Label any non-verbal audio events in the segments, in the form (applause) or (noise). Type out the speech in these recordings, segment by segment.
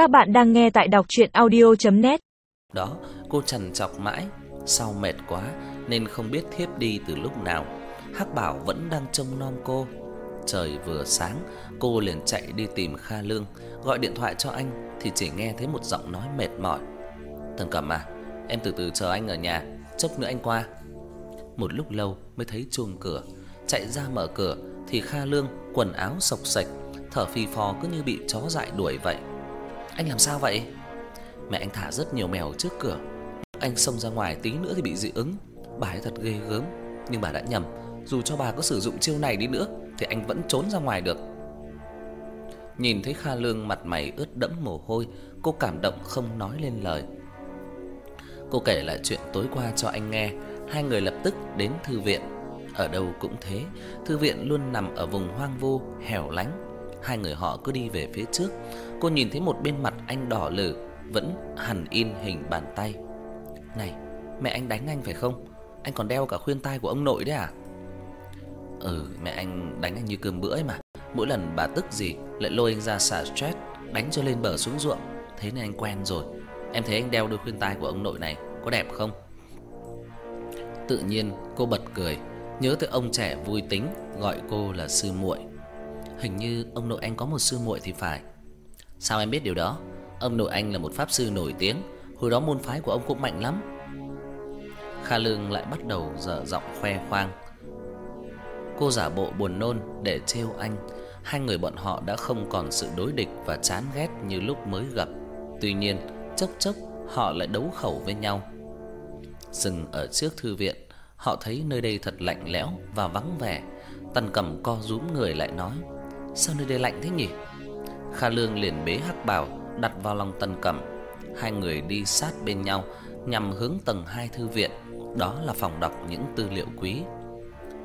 Các bạn đang nghe tại đọc audio net Đó, cô trần chọc mãi, sau mệt quá nên không biết thiếp đi từ lúc nào. Hắc Bảo vẫn đang trông nom cô. Trời vừa sáng, cô liền chạy đi tìm Kha Lương, gọi điện thoại cho anh thì chỉ nghe thấy một giọng nói mệt mỏi. "Thần Cẩm à, em từ từ chờ anh ở nhà, chốc nữa anh qua." Một lúc lâu mới thấy chuông cửa, chạy ra mở cửa thì Kha Lương quần áo sộc sạch, thở phì phò cứ như bị chó dại đuổi vậy. "Anh làm sao vậy?" Mẹ anh thả rất nhiều mèo trước cửa. Anh xông ra ngoài tí nữa thì bị dị ứng. Bà ấy thật ghê gớm, nhưng bà đã nhầm, dù cho bà có sử dụng chiêu này đi nữa thì anh vẫn trốn ra ngoài được. Nhìn thấy Kha Lương mặt mày ướt đẫm mồ hôi, cô cảm động không nói lên lời. Cô kể lại chuyện tối qua cho anh nghe, hai người lập tức đến thư viện. Ở đâu cũng thế, thư viện luôn nằm ở vùng hoang vu, hẻo lánh. Hai người họ cứ đi về phía trước. Cô nhìn thấy một bên mặt anh đỏ lử, vẫn hằn in hình bàn tay. "Này, mẹ anh đánh anh phải không? Anh còn đeo cả khuyên tai của ông nội đấy à?" "Ừ, mẹ anh đánh anh như cơm bữa ấy mà. Mỗi lần bà tức gì lại lôi anh ra xả stress, đánh cho lên bờ xuống ruộng, thế nên anh quen rồi. Em thấy anh đeo đôi khuyên tai của ông nội này có đẹp không?" Tự nhiên cô bật cười, nhớ tới ông trẻ vui tính gọi cô là sư muội. Hình như ông nội anh có một sư muội thì phải. Sao em biết điều đó? Ông nội anh là một pháp sư nổi tiếng, hồi đó môn phái của ông cũng mạnh lắm. Kha Lương lại bắt đầu dở giọng khoe khoang. Cô giả bộ buồn nôn để trêu anh, hai người bọn họ đã không còn sự đối địch và chán ghét như lúc mới gặp. Tuy nhiên, chốc chốc họ lại đấu khẩu với nhau. Dừng ở trước thư viện, họ thấy nơi đây thật lạnh lẽo và vắng vẻ. Tần Cẩm co rúm người lại nói: "Sao nơi đây lạnh thế nhỉ?" Kha Lương liền bế Hắc Bảo đặt vào lòng Tần Cẩm. Hai người đi sát bên nhau nhằm hướng tầng 2 thư viện, đó là phòng đọc những tư liệu quý.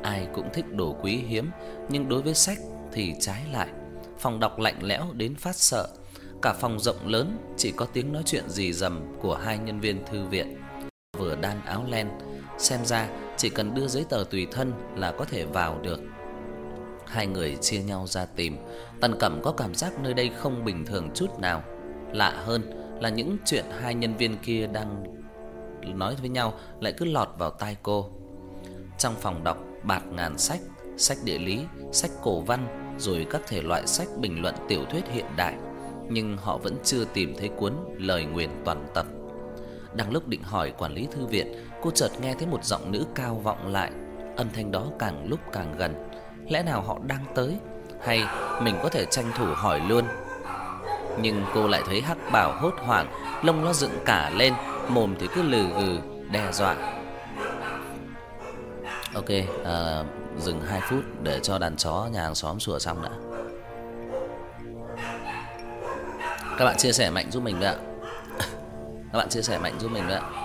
Ai cũng thích đồ quý hiếm, nhưng đối với sách thì trái lại. Phòng đọc lạnh lẽo đến phát sợ. Cả phòng rộng lớn chỉ có tiếng nói chuyện rì rầm của hai nhân viên thư viện. Vừa đan áo len, xem ra chỉ cần đưa giấy tờ tùy thân là có thể vào được. Hai người chia nhau ra tìm, Tần Cẩm có cảm giác nơi đây không bình thường chút nào. Lạ hơn là những chuyện hai nhân viên kia đang nói với nhau lại cứ lọt vào tai cô. Trong phòng đọc bạt ngàn sách, sách địa lý, sách cổ văn, rồi các thể loại sách bình luận tiểu thuyết hiện đại, nhưng họ vẫn chưa tìm thấy cuốn Lời nguyền toàn tập. Đang lúc định hỏi quản lý thư viện, cô chợt nghe thấy một giọng nữ cao vọng lại, âm thanh đó càng lúc càng gần. Lẽ nào họ đang tới hay mình có thể tranh thủ hỏi luôn? Nhưng cô lại thấy Hắc Bảo hốt hoảng, lông nó dựng cả lên, mồm thì cứ lừ gừ đe dọa. Ok, à, dừng 2 phút để cho đàn chó nhà hàng xóm sủa xong đã. Các bạn chia sẻ mạnh giúp mình với ạ. (laughs) Các bạn chia sẻ mạnh giúp mình với ạ.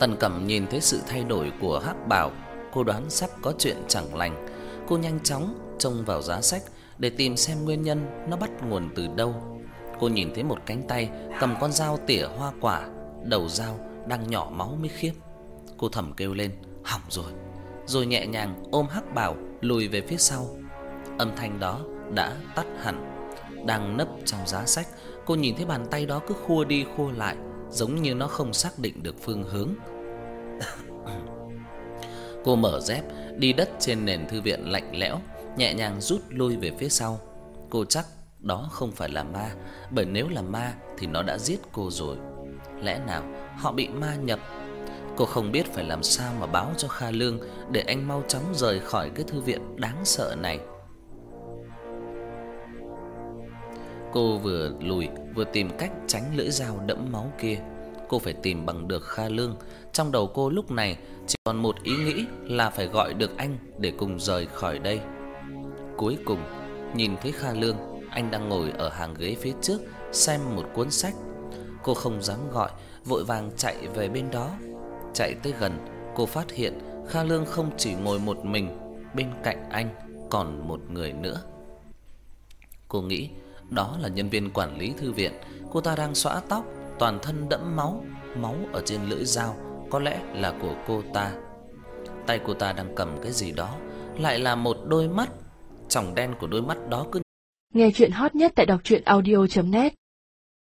Tần Cẩm nhìn thấy sự thay đổi của Hắc Bảo, cô đoán sắp có chuyện chẳng lành. Cô nhanh chóng trông vào giá sách để tìm xem nguyên nhân nó bắt nguồn từ đâu. Cô nhìn thấy một cánh tay cầm con dao tỉa hoa quả, đầu dao đang nhỏ máu mới khiếp. Cô thầm kêu lên, hỏng rồi. Rồi nhẹ nhàng ôm Hắc Bảo lùi về phía sau. Âm thanh đó đã tắt hẳn. Đang nấp trong giá sách, cô nhìn thấy bàn tay đó cứ khua đi khua lại, giống như nó không xác định được phương hướng. cô mở dép, đi đất trên nền thư viện lạnh lẽo, nhẹ nhàng rút lui về phía sau. Cô chắc đó không phải là ma, bởi nếu là ma thì nó đã giết cô rồi. Lẽ nào họ bị ma nhập? Cô không biết phải làm sao mà báo cho Kha Lương để anh mau chóng rời khỏi cái thư viện đáng sợ này. Cô vừa lùi vừa tìm cách tránh lưỡi dao đẫm máu kia. Cô phải tìm bằng được Kha Lương. Trong đầu cô lúc này chỉ còn một ý nghĩ là phải gọi được anh để cùng rời khỏi đây. Cuối cùng, nhìn thấy Kha Lương, anh đang ngồi ở hàng ghế phía trước xem một cuốn sách. Cô không dám gọi, vội vàng chạy về bên đó. Chạy tới gần, cô phát hiện Kha Lương không chỉ ngồi một mình, bên cạnh anh còn một người nữa. Cô nghĩ đó là nhân viên quản lý thư viện, cô ta đang xõa tóc, toàn thân đẫm máu, máu ở trên lưỡi dao. Có lẽ là của cô ta. Tay cô ta đang cầm cái gì đó, lại là một đôi mắt, tròng đen của đôi mắt đó cứ Nghe chuyện hot nhất tại đọc truyện audio net.